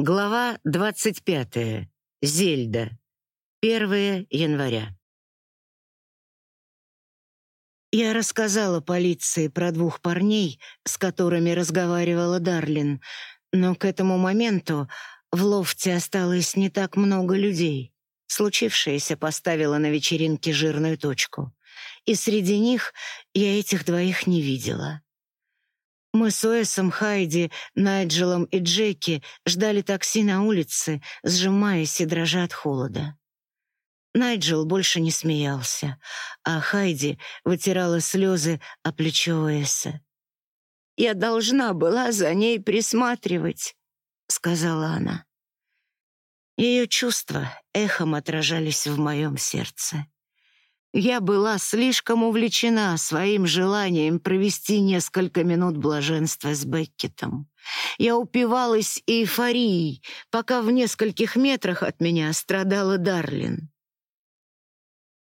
Глава 25. Зельда. 1 января. Я рассказала полиции про двух парней, с которыми разговаривала Дарлин, но к этому моменту в лофте осталось не так много людей. Случившееся поставило на вечеринке жирную точку. И среди них я этих двоих не видела. Мы с Уэсом, Хайди, Найджелом и Джеки ждали такси на улице, сжимаясь и дрожа от холода. Найджел больше не смеялся, а Хайди вытирала слезы о плечо Уэса. «Я должна была за ней присматривать», — сказала она. Ее чувства эхом отражались в моем сердце. Я была слишком увлечена своим желанием провести несколько минут блаженства с Беккетом. Я упивалась эйфорией, пока в нескольких метрах от меня страдала Дарлин.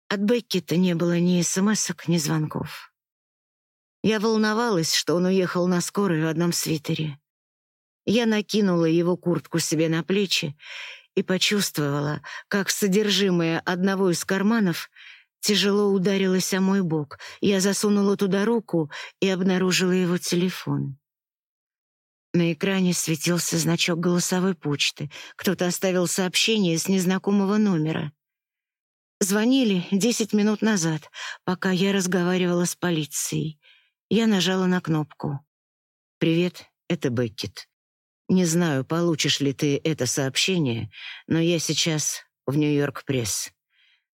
От Беккета не было ни смс ни звонков. Я волновалась, что он уехал на скорой в одном свитере. Я накинула его куртку себе на плечи и почувствовала, как содержимое одного из карманов — тяжело ударилась о мой бок. Я засунула туда руку и обнаружила его телефон. На экране светился значок голосовой почты. Кто-то оставил сообщение с незнакомого номера. Звонили десять минут назад, пока я разговаривала с полицией. Я нажала на кнопку. «Привет, это Беккет. Не знаю, получишь ли ты это сообщение, но я сейчас в Нью-Йорк Пресс.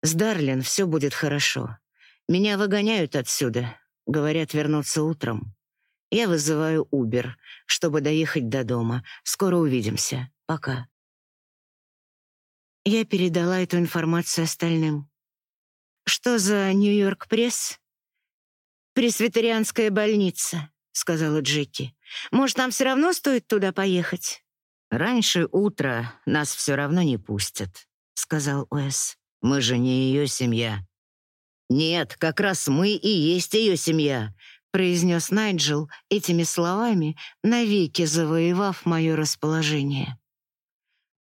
С Дарлин все будет хорошо. Меня выгоняют отсюда. Говорят, вернуться утром. Я вызываю Убер, чтобы доехать до дома. Скоро увидимся. Пока. Я передала эту информацию остальным. «Что за Нью-Йорк Пресс?» «Пресвитерианская больница», — сказала Джеки. «Может, нам все равно стоит туда поехать?» «Раньше утра нас все равно не пустят», — сказал Уэс. Мы же не ее семья». «Нет, как раз мы и есть ее семья», — произнес Найджел этими словами, навеки завоевав мое расположение.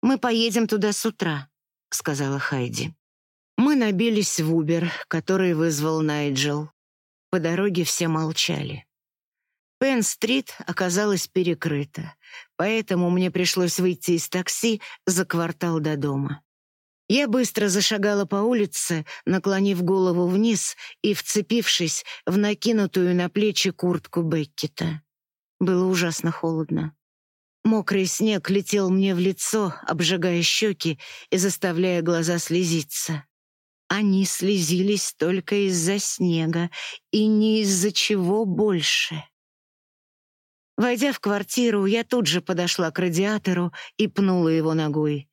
«Мы поедем туда с утра», — сказала Хайди. Мы набились в Убер, который вызвал Найджел. По дороге все молчали. Пен-стрит оказалась перекрыта, поэтому мне пришлось выйти из такси за квартал до дома. Я быстро зашагала по улице, наклонив голову вниз и вцепившись в накинутую на плечи куртку Беккета. Было ужасно холодно. Мокрый снег летел мне в лицо, обжигая щеки и заставляя глаза слезиться. Они слезились только из-за снега и не из-за чего больше. Войдя в квартиру, я тут же подошла к радиатору и пнула его ногой.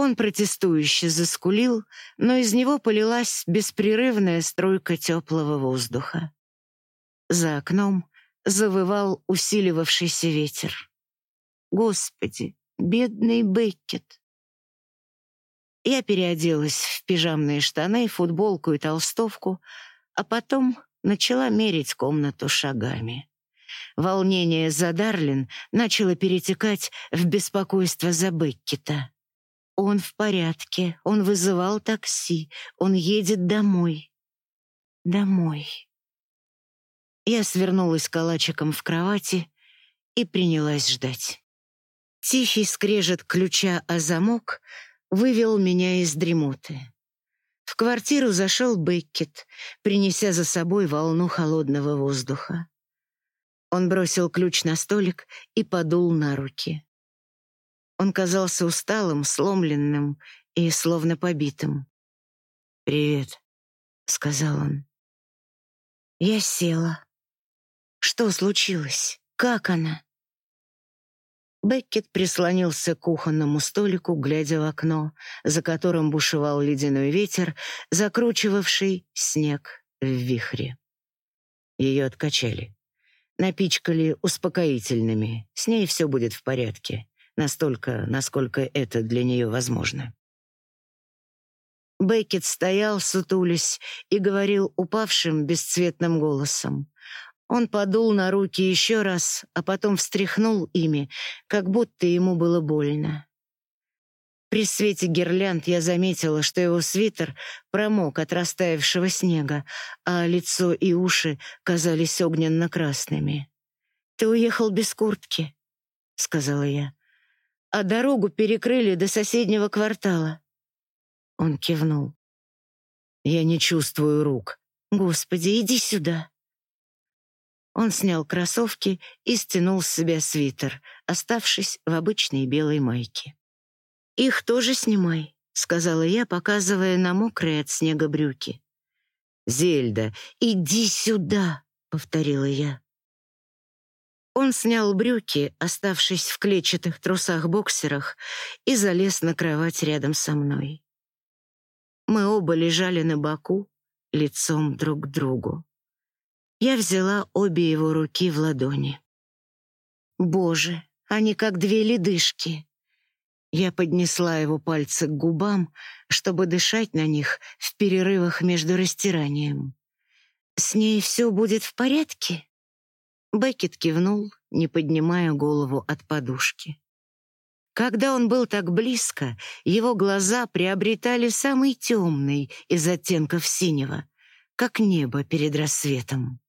Он протестующе заскулил, но из него полилась беспрерывная струйка теплого воздуха. За окном завывал усиливавшийся ветер. Господи, бедный Беккет! Я переоделась в пижамные штаны, футболку и толстовку, а потом начала мерить комнату шагами. Волнение за Дарлин начало перетекать в беспокойство за Беккета. Он в порядке, он вызывал такси, он едет домой. Домой. Я свернулась калачиком в кровати и принялась ждать. Тихий скрежет ключа о замок вывел меня из дремоты. В квартиру зашел Беккет, принеся за собой волну холодного воздуха. Он бросил ключ на столик и подул на руки. Он казался усталым, сломленным и словно побитым. «Привет», — сказал он. Я села. Что случилось? Как она? Беккет прислонился к кухонному столику, глядя в окно, за которым бушевал ледяной ветер, закручивавший снег в вихре. Ее откачали. Напичкали успокоительными. С ней все будет в порядке настолько, насколько это для нее возможно. Беккет стоял, сутулясь, и говорил упавшим, бесцветным голосом. Он подул на руки еще раз, а потом встряхнул ими, как будто ему было больно. При свете гирлянд я заметила, что его свитер промок от растаявшего снега, а лицо и уши казались огненно-красными. «Ты уехал без куртки», — сказала я. «А дорогу перекрыли до соседнего квартала». Он кивнул. «Я не чувствую рук». «Господи, иди сюда». Он снял кроссовки и стянул с себя свитер, оставшись в обычной белой майке. «Их тоже снимай», — сказала я, показывая на мокрые от снега брюки. «Зельда, иди сюда», — повторила я. Он снял брюки, оставшись в клетчатых трусах-боксерах, и залез на кровать рядом со мной. Мы оба лежали на боку, лицом друг к другу. Я взяла обе его руки в ладони. Боже, они как две ледышки. Я поднесла его пальцы к губам, чтобы дышать на них в перерывах между растиранием. «С ней все будет в порядке?» Беккет кивнул, не поднимая голову от подушки. Когда он был так близко, его глаза приобретали самый темный из оттенков синего, как небо перед рассветом.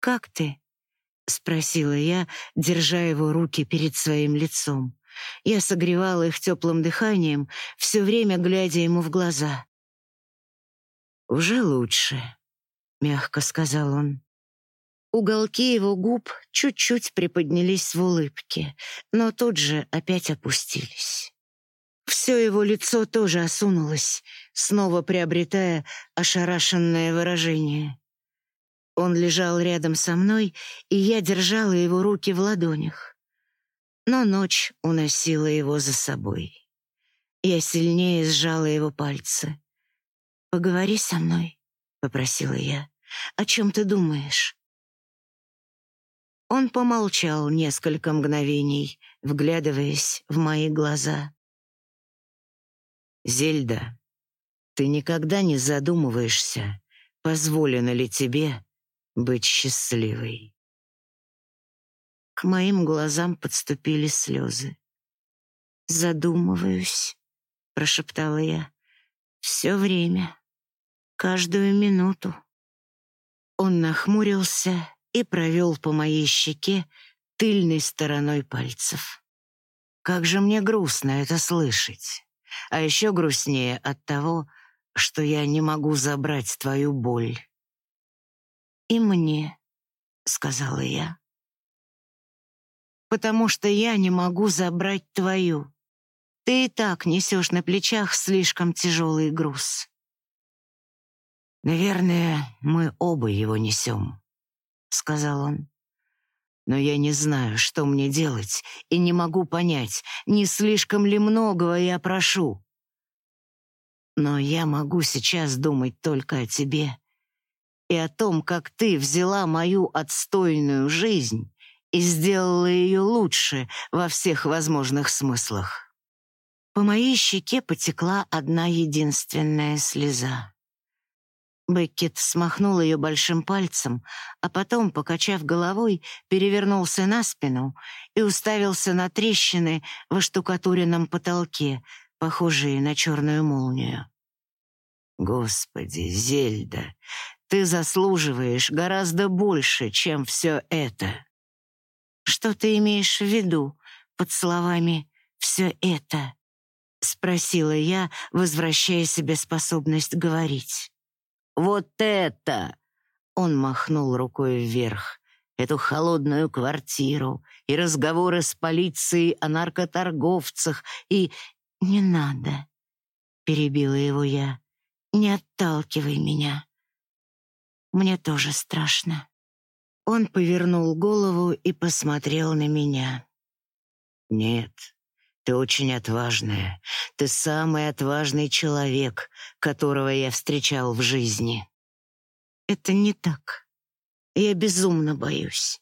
«Как ты?» — спросила я, держа его руки перед своим лицом. Я согревала их теплым дыханием, все время глядя ему в глаза. «Уже лучше», — мягко сказал он. Уголки его губ чуть-чуть приподнялись в улыбке, но тут же опять опустились. Все его лицо тоже осунулось, снова приобретая ошарашенное выражение. Он лежал рядом со мной, и я держала его руки в ладонях но ночь уносила его за собой. Я сильнее сжала его пальцы. «Поговори со мной», — попросила я. «О чем ты думаешь?» Он помолчал несколько мгновений, вглядываясь в мои глаза. «Зельда, ты никогда не задумываешься, позволено ли тебе быть счастливой?» К моим глазам подступили слезы. «Задумываюсь», — прошептала я. «Все время, каждую минуту». Он нахмурился и провел по моей щеке тыльной стороной пальцев. Как же мне грустно это слышать. А еще грустнее от того, что я не могу забрать твою боль. «И мне», — сказала я потому что я не могу забрать твою. Ты и так несешь на плечах слишком тяжелый груз. «Наверное, мы оба его несем», — сказал он. «Но я не знаю, что мне делать, и не могу понять, не слишком ли многого я прошу. Но я могу сейчас думать только о тебе и о том, как ты взяла мою отстойную жизнь и сделала ее лучше во всех возможных смыслах. По моей щеке потекла одна единственная слеза. Беккет смахнул ее большим пальцем, а потом, покачав головой, перевернулся на спину и уставился на трещины в оштукатуренном потолке, похожие на черную молнию. «Господи, Зельда, ты заслуживаешь гораздо больше, чем все это!» Что ты имеешь в виду под словами «все это»?» — спросила я, возвращая себе способность говорить. «Вот это!» — он махнул рукой вверх. «Эту холодную квартиру и разговоры с полицией о наркоторговцах и...» «Не надо», — перебила его я. «Не отталкивай меня. Мне тоже страшно». Он повернул голову и посмотрел на меня. «Нет, ты очень отважная. Ты самый отважный человек, которого я встречал в жизни». «Это не так. Я безумно боюсь.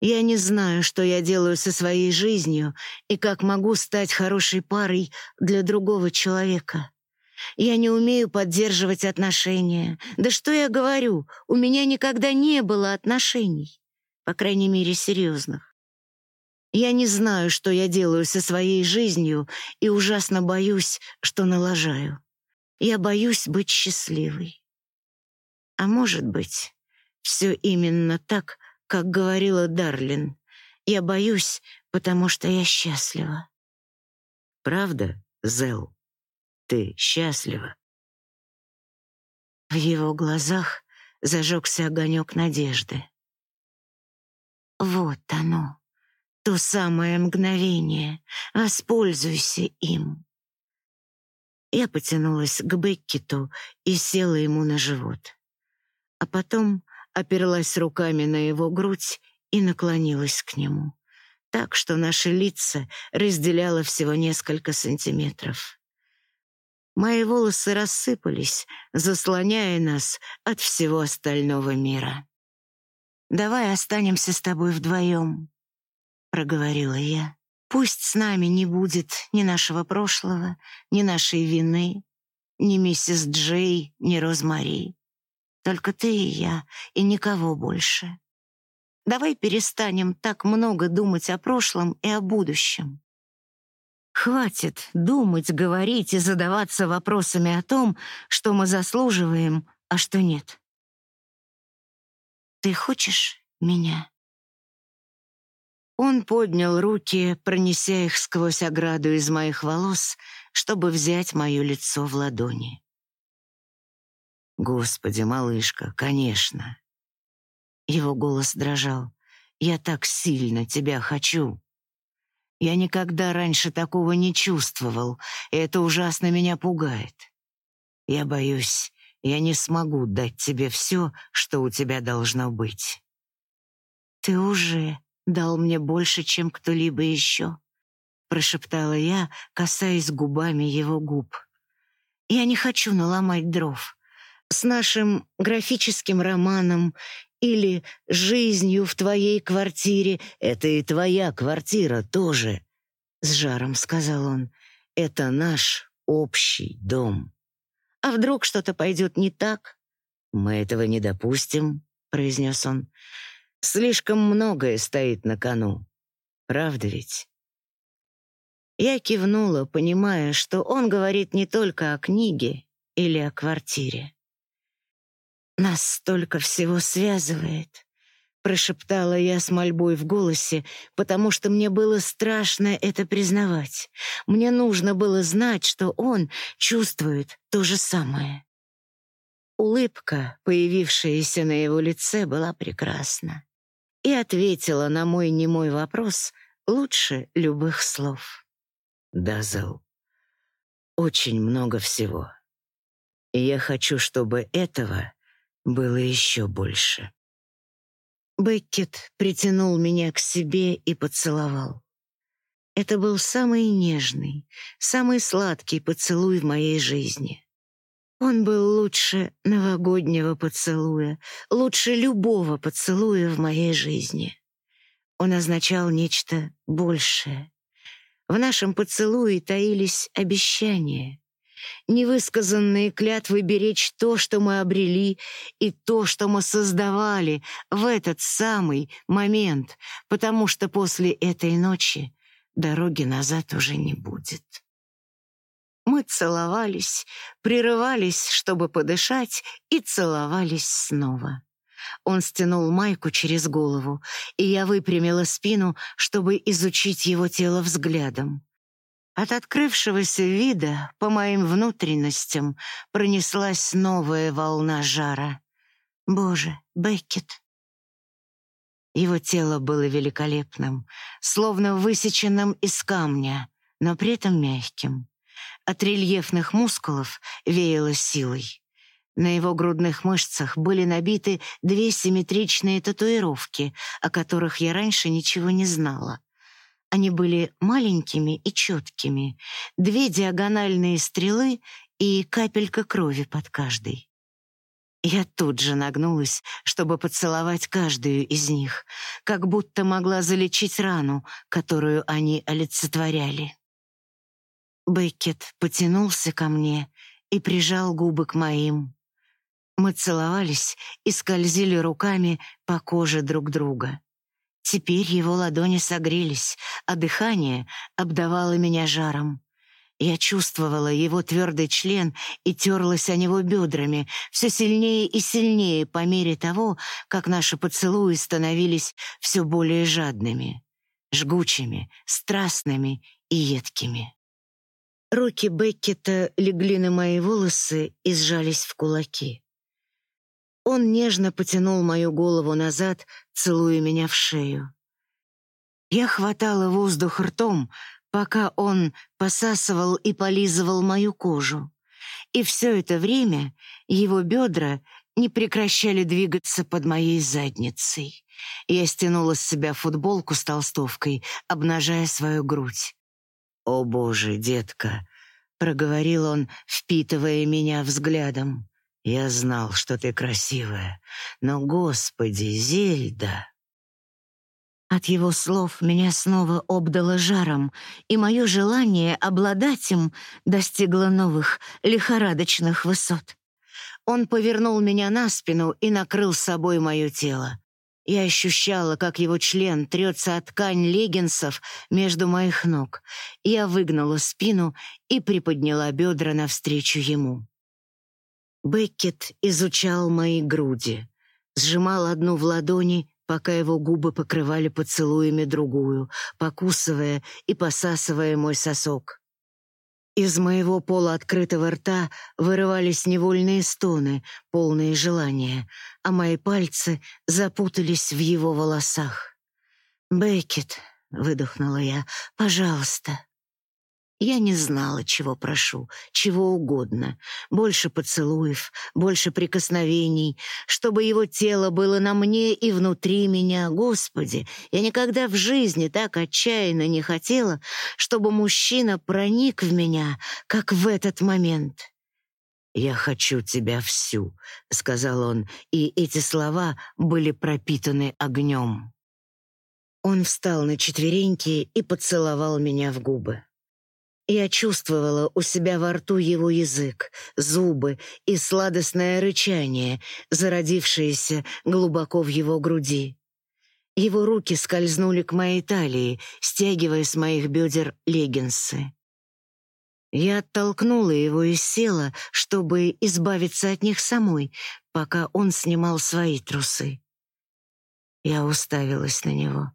Я не знаю, что я делаю со своей жизнью и как могу стать хорошей парой для другого человека. Я не умею поддерживать отношения. Да что я говорю, у меня никогда не было отношений. По крайней мере, серьезных. Я не знаю, что я делаю со своей жизнью, и ужасно боюсь, что налажаю. Я боюсь быть счастливой. А может быть, все именно так, как говорила Дарлин. Я боюсь, потому что я счастлива. Правда, Зел? Ты счастлива? В его глазах зажегся огонек надежды. Вот оно. То самое мгновение. Воспользуйся им. Я потянулась к Беккету и села ему на живот. А потом оперлась руками на его грудь и наклонилась к нему, так что наши лица разделяло всего несколько сантиметров. Мои волосы рассыпались, заслоняя нас от всего остального мира. «Давай останемся с тобой вдвоем», проговорила я. Пусть с нами не будет ни нашего прошлого, ни нашей вины, ни миссис Джей, ни Розмари. Только ты и я, и никого больше. Давай перестанем так много думать о прошлом и о будущем. Хватит думать, говорить и задаваться вопросами о том, что мы заслуживаем, а что нет. Ты хочешь меня? Он поднял руки, пронеся их сквозь ограду из моих волос, чтобы взять мое лицо в ладони. «Господи, малышка, конечно!» Его голос дрожал. «Я так сильно тебя хочу!» Я никогда раньше такого не чувствовал, и это ужасно меня пугает. Я боюсь, я не смогу дать тебе все, что у тебя должно быть. Ты уже дал мне больше, чем кто-либо еще», — прошептала я, касаясь губами его губ. «Я не хочу наломать дров. С нашим графическим романом или жизнью в твоей квартире — это и твоя квартира тоже», — с жаром сказал он. «Это наш общий дом». «А вдруг что-то пойдет не так?» «Мы этого не допустим», — произнес он. Слишком многое стоит на кону. Правда ведь? Я кивнула, понимая, что он говорит не только о книге или о квартире. «Нас столько всего связывает», — прошептала я с мольбой в голосе, потому что мне было страшно это признавать. Мне нужно было знать, что он чувствует то же самое. Улыбка, появившаяся на его лице, была прекрасна и ответила на мой немой вопрос лучше любых слов. «Да, Зел, очень много всего. И я хочу, чтобы этого было еще больше». Беккет притянул меня к себе и поцеловал. Это был самый нежный, самый сладкий поцелуй в моей жизни. Он был лучше новогоднего поцелуя, лучше любого поцелуя в моей жизни. Он означал нечто большее. В нашем поцелуе таились обещания, невысказанные клятвы беречь то, что мы обрели, и то, что мы создавали в этот самый момент, потому что после этой ночи дороги назад уже не будет. Мы целовались, прерывались, чтобы подышать, и целовались снова. Он стянул майку через голову, и я выпрямила спину, чтобы изучить его тело взглядом. От открывшегося вида по моим внутренностям пронеслась новая волна жара. Боже, Беккет! Его тело было великолепным, словно высеченным из камня, но при этом мягким. От рельефных мускулов веяло силой. На его грудных мышцах были набиты две симметричные татуировки, о которых я раньше ничего не знала. Они были маленькими и четкими, две диагональные стрелы и капелька крови под каждой. Я тут же нагнулась, чтобы поцеловать каждую из них, как будто могла залечить рану, которую они олицетворяли. Беккет потянулся ко мне и прижал губы к моим. Мы целовались и скользили руками по коже друг друга. Теперь его ладони согрелись, а дыхание обдавало меня жаром. Я чувствовала его твердый член и терлась о него бедрами, все сильнее и сильнее по мере того, как наши поцелуи становились все более жадными, жгучими, страстными и едкими. Руки Беккета легли на мои волосы и сжались в кулаки. Он нежно потянул мою голову назад, целуя меня в шею. Я хватала воздух ртом, пока он посасывал и полизывал мою кожу. И все это время его бедра не прекращали двигаться под моей задницей. Я стянула с себя футболку с толстовкой, обнажая свою грудь. «О, Боже, детка!» — проговорил он, впитывая меня взглядом. «Я знал, что ты красивая, но, Господи, Зельда!» От его слов меня снова обдало жаром, и мое желание обладать им достигло новых, лихорадочных высот. Он повернул меня на спину и накрыл собой мое тело. Я ощущала, как его член трется от ткань леггинсов между моих ног. Я выгнула спину и приподняла бедра навстречу ему. Беккет изучал мои груди, сжимал одну в ладони, пока его губы покрывали поцелуями другую, покусывая и посасывая мой сосок. Из моего полуоткрытого рта вырывались невольные стоны, полные желания, а мои пальцы запутались в его волосах. «Беккет», — выдохнула я, — «пожалуйста». Я не знала, чего прошу, чего угодно. Больше поцелуев, больше прикосновений, чтобы его тело было на мне и внутри меня. Господи, я никогда в жизни так отчаянно не хотела, чтобы мужчина проник в меня, как в этот момент. «Я хочу тебя всю», — сказал он, и эти слова были пропитаны огнем. Он встал на четвереньки и поцеловал меня в губы. Я чувствовала у себя во рту его язык, зубы и сладостное рычание, зародившееся глубоко в его груди. Его руки скользнули к моей талии, стягивая с моих бедер леггинсы. Я оттолкнула его и села, чтобы избавиться от них самой, пока он снимал свои трусы. Я уставилась на него.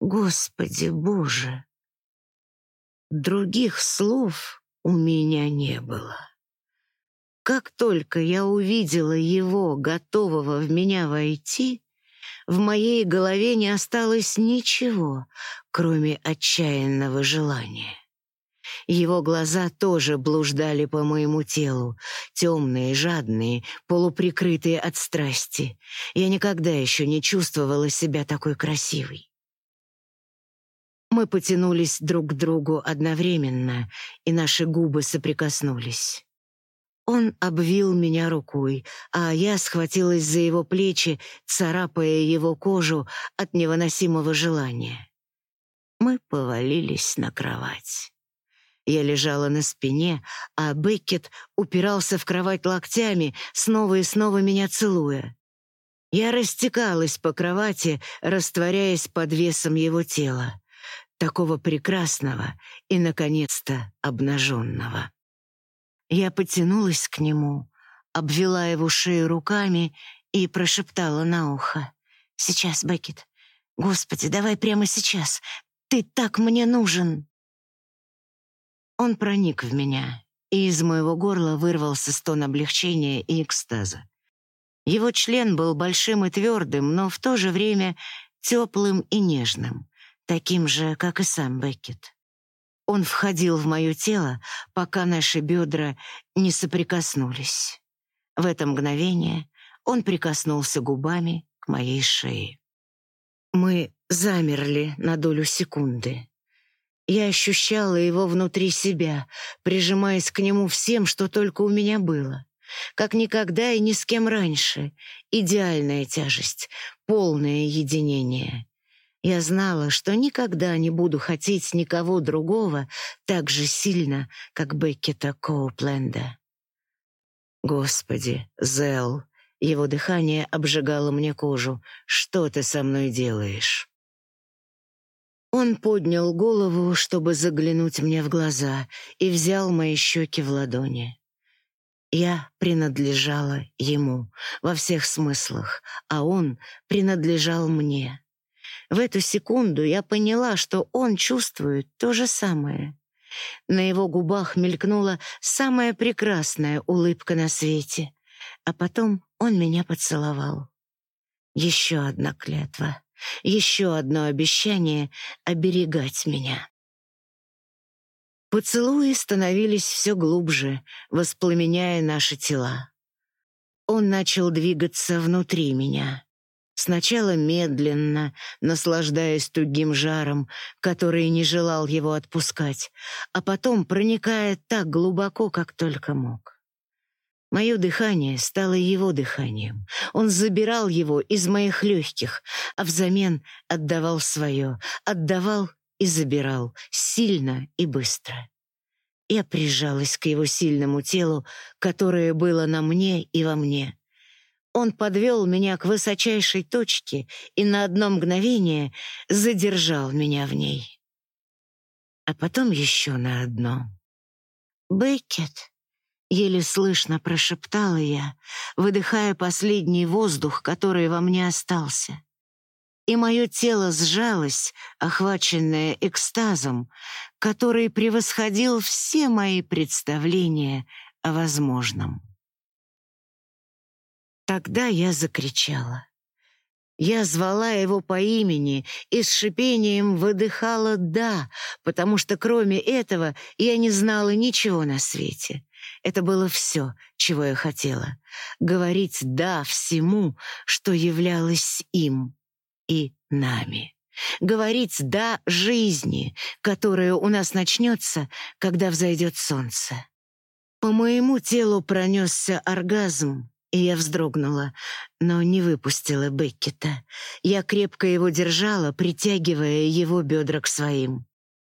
Господи Боже! Других слов у меня не было. Как только я увидела его, готового в меня войти, в моей голове не осталось ничего, кроме отчаянного желания. Его глаза тоже блуждали по моему телу, темные, жадные, полуприкрытые от страсти. Я никогда еще не чувствовала себя такой красивой. Мы потянулись друг к другу одновременно, и наши губы соприкоснулись. Он обвил меня рукой, а я схватилась за его плечи, царапая его кожу от невыносимого желания. Мы повалились на кровать. Я лежала на спине, а Беккет упирался в кровать локтями, снова и снова меня целуя. Я растекалась по кровати, растворяясь под весом его тела такого прекрасного и, наконец-то, обнаженного. Я потянулась к нему, обвела его шею руками и прошептала на ухо. «Сейчас, Беккет. Господи, давай прямо сейчас. Ты так мне нужен!» Он проник в меня, и из моего горла вырвался стон облегчения и экстаза. Его член был большим и твердым, но в то же время теплым и нежным таким же, как и сам Беккет. Он входил в мое тело, пока наши бедра не соприкоснулись. В это мгновение он прикоснулся губами к моей шее. Мы замерли на долю секунды. Я ощущала его внутри себя, прижимаясь к нему всем, что только у меня было. Как никогда и ни с кем раньше. Идеальная тяжесть, полное единение. Я знала, что никогда не буду хотеть никого другого так же сильно, как Беккета Коупленда. Господи, Зел, его дыхание обжигало мне кожу. Что ты со мной делаешь? Он поднял голову, чтобы заглянуть мне в глаза, и взял мои щеки в ладони. Я принадлежала ему во всех смыслах, а он принадлежал мне. В эту секунду я поняла, что он чувствует то же самое. На его губах мелькнула самая прекрасная улыбка на свете, а потом он меня поцеловал. Еще одна клятва, еще одно обещание оберегать меня. Поцелуи становились все глубже, воспламеняя наши тела. Он начал двигаться внутри меня. Сначала медленно, наслаждаясь тугим жаром, который не желал его отпускать, а потом проникая так глубоко, как только мог. Мое дыхание стало его дыханием. Он забирал его из моих легких, а взамен отдавал свое, отдавал и забирал, сильно и быстро. Я прижалась к его сильному телу, которое было на мне и во мне, он подвел меня к высочайшей точке и на одно мгновение задержал меня в ней. А потом еще на одно. «Беккет», — еле слышно прошептала я, выдыхая последний воздух, который во мне остался. И мое тело сжалось, охваченное экстазом, который превосходил все мои представления о возможном. Тогда я закричала. Я звала его по имени и с шипением выдыхала «да», потому что кроме этого я не знала ничего на свете. Это было все, чего я хотела. Говорить «да» всему, что являлось им и нами. Говорить «да» жизни, которая у нас начнется, когда взойдет солнце. По моему телу пронесся оргазм, и я вздрогнула, но не выпустила Беккета. Я крепко его держала, притягивая его бедра к своим.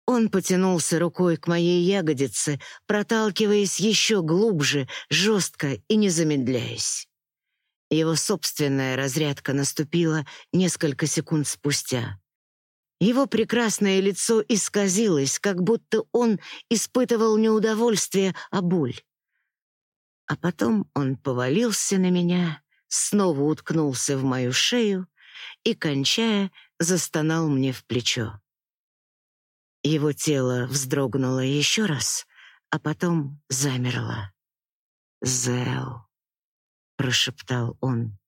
Он потянулся рукой к моей ягодице, проталкиваясь еще глубже, жестко и не замедляясь. Его собственная разрядка наступила несколько секунд спустя. Его прекрасное лицо исказилось, как будто он испытывал не удовольствие, а боль. А потом он повалился на меня, снова уткнулся в мою шею и, кончая, застонал мне в плечо. Его тело вздрогнуло еще раз, а потом замерло. «Зел», — прошептал он.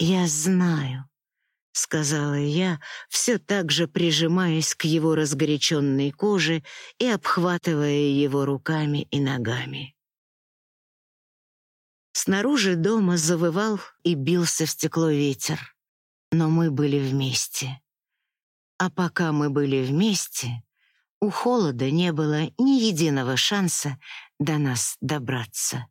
«Я знаю», — сказала я, все так же прижимаясь к его разгоряченной коже и обхватывая его руками и ногами. Снаружи дома завывал и бился в стекло ветер. Но мы были вместе. А пока мы были вместе, у холода не было ни единого шанса до нас добраться.